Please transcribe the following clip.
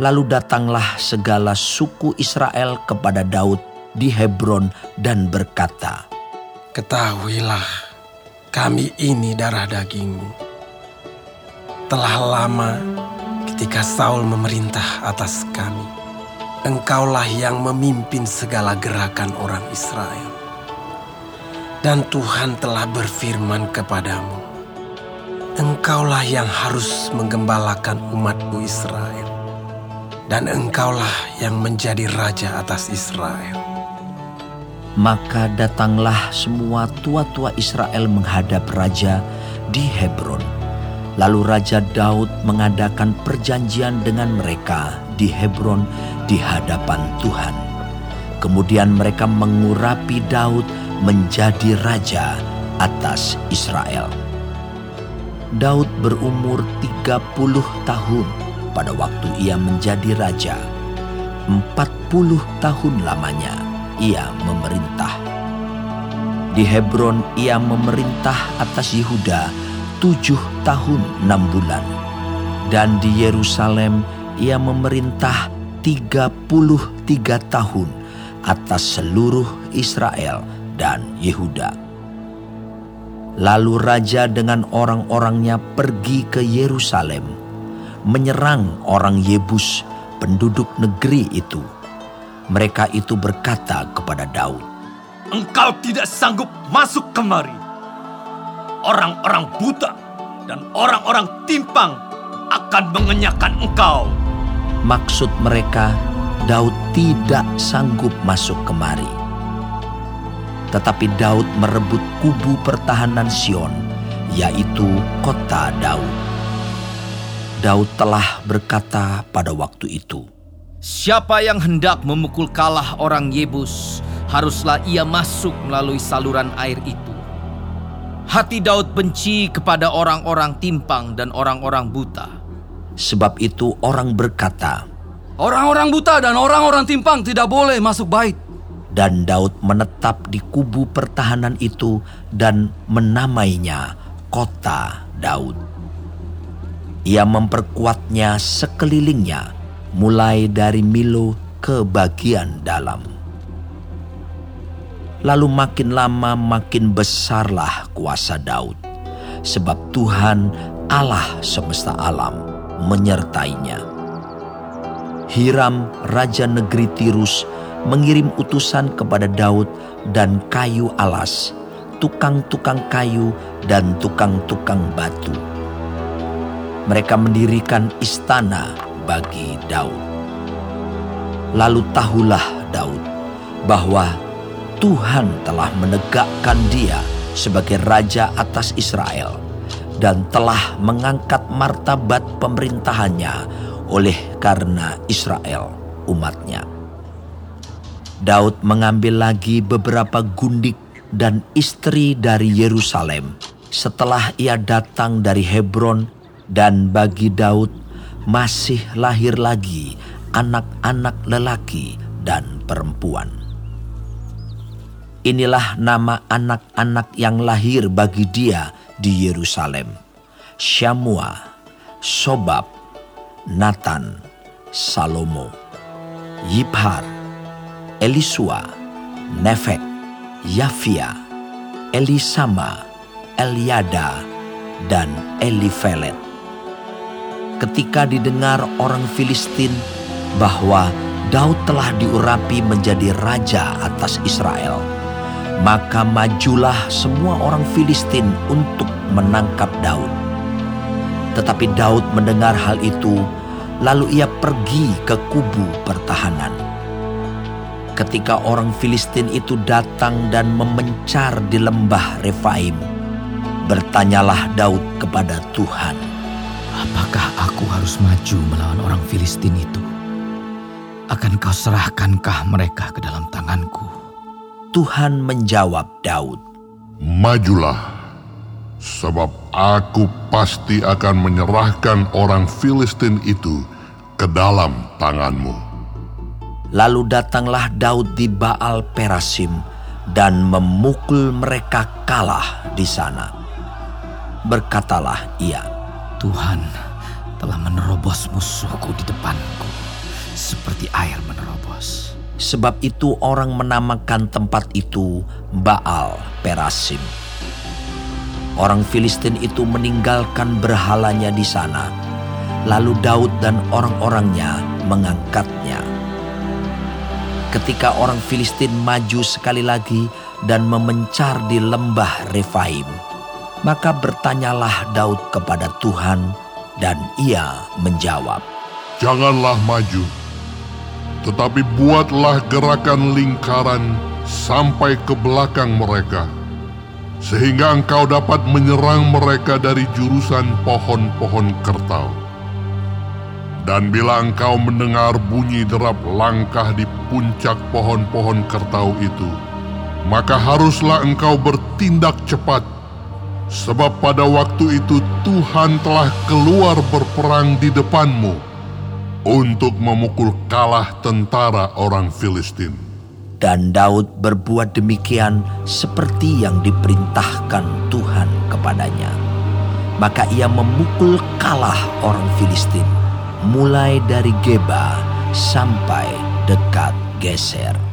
Lalu datanglah segala suku Israel kepada Daud di Hebron dan berkata, Ketahuilah, kami ini darah dagingmu. Telah lama ketika Saul memerintah atas kami, engkaulah yang memimpin segala gerakan orang Israel. Dan Tuhan telah berfirman kepadamu, engkaulah yang harus menggembalakan umatku Israel dan engkaulah yang menjadi raja atas Israel. Maka datanglah semua tua-tua Israel menghadap raja di Hebron. Lalu Raja Daud mengadakan perjanjian dengan mereka di Hebron di hadapan Tuhan. Kemudian mereka mengurapi Daud menjadi raja atas Israel. Daud berumur 30 tahun pada waktu ia menjadi raja. Empat puluh tahun lamanya ia memerintah. Di Hebron ia memerintah atas Yehuda tujuh tahun enam bulan. Dan di Yerusalem ia memerintah tiga puluh tiga tahun atas seluruh Israel dan Yehuda. Lalu raja dengan orang-orangnya pergi ke Yerusalem menyerang orang Yebus, penduduk negeri itu. Mereka itu berkata kepada Daud, Engkau tidak sanggup masuk kemari. Orang-orang buta dan orang-orang timpang akan mengenyahkan engkau. Maksud mereka, Daud tidak sanggup masuk kemari. Tetapi Daud merebut kubu pertahanan Sion, yaitu kota Daud. Daud telah berkata pada waktu itu, Siapa yang hendak memukul kalah orang Yebus, haruslah ia masuk melalui saluran air itu. Hati Daud benci kepada orang-orang timpang dan orang-orang buta. Sebab itu orang berkata, Orang-orang buta dan orang-orang timpang tidak boleh masuk bait. Dan Daud menetap di kubu pertahanan itu dan menamainya Kota Daud. Ia memperkuatnya sekelilingnya, mulai dari Milo ke bagian dalam. Lalu makin lama makin besarlah kuasa Daud, sebab Tuhan Allah semesta alam menyertainya. Hiram, raja negeri Tirus, mengirim utusan kepada Daud dan kayu alas, tukang-tukang kayu dan tukang-tukang batu mereka mendirikan istana bagi Daud. Lalu tahulah Daud bahwa Tuhan telah menegakkan dia sebagai raja atas Israel dan telah mengangkat martabat pemerintahannya oleh karena Israel umatnya. Daud mengambil lagi beberapa gundik dan istri dari Yerusalem setelah ia datang dari Hebron dan bagi Daud masih lahir lagi anak-anak lelaki dan perempuan. Inilah nama anak-anak yang lahir bagi dia di Yerusalem. Syamua, Sobab, Nathan, Salomo, Yibhar, Elisua, Nefek, Yafia, Elisama, Eliada, dan Elifelet ketika didengar orang Filistin bahwa Daud telah diurapi menjadi raja atas Israel, maka majulah semua orang Filistin untuk menangkap Daud. Tetapi Daud mendengar hal itu, lalu ia pergi ke kubu pertahanan. Ketika orang Filistin itu datang dan memencar di lembah Refaim, bertanyalah Daud kepada Tuhan, Apakah aku harus maju melawan orang Filistin itu? Akan kau serahkankah mereka ke dalam tanganku? Tuhan menjawab Daud, Majulah, sebab aku pasti akan menyerahkan orang Filistin itu ke dalam tanganmu. Lalu datanglah Daud di Baal Perasim dan memukul mereka kalah di sana. Berkatalah ia, Tuhan, telah menerobos musuhku di depanku, seperti air menerobos. Sebab itu orang menamakan tempat itu Baal Perasim. Orang Filistin itu meninggalkan berhalanya di sana. Lalu Daud dan orang-orangnya mengangkatnya. Ketika orang Filistin maju sekali lagi dan memencar di lembah Refaim, maka bertanyalah Daud kepada Tuhan dan ia menjawab, Janganlah maju, tetapi buatlah gerakan lingkaran sampai ke belakang mereka, sehingga engkau dapat menyerang mereka dari jurusan pohon-pohon kertau. Dan bila engkau mendengar bunyi derap langkah di puncak pohon-pohon kertau itu, maka haruslah engkau bertindak cepat, sebab pada waktu itu Tuhan telah keluar berperang di depanmu untuk memukul kalah tentara orang Filistin. Dan Daud berbuat demikian seperti yang diperintahkan Tuhan kepadanya. Maka ia memukul kalah orang Filistin, mulai dari Geba sampai dekat Geser.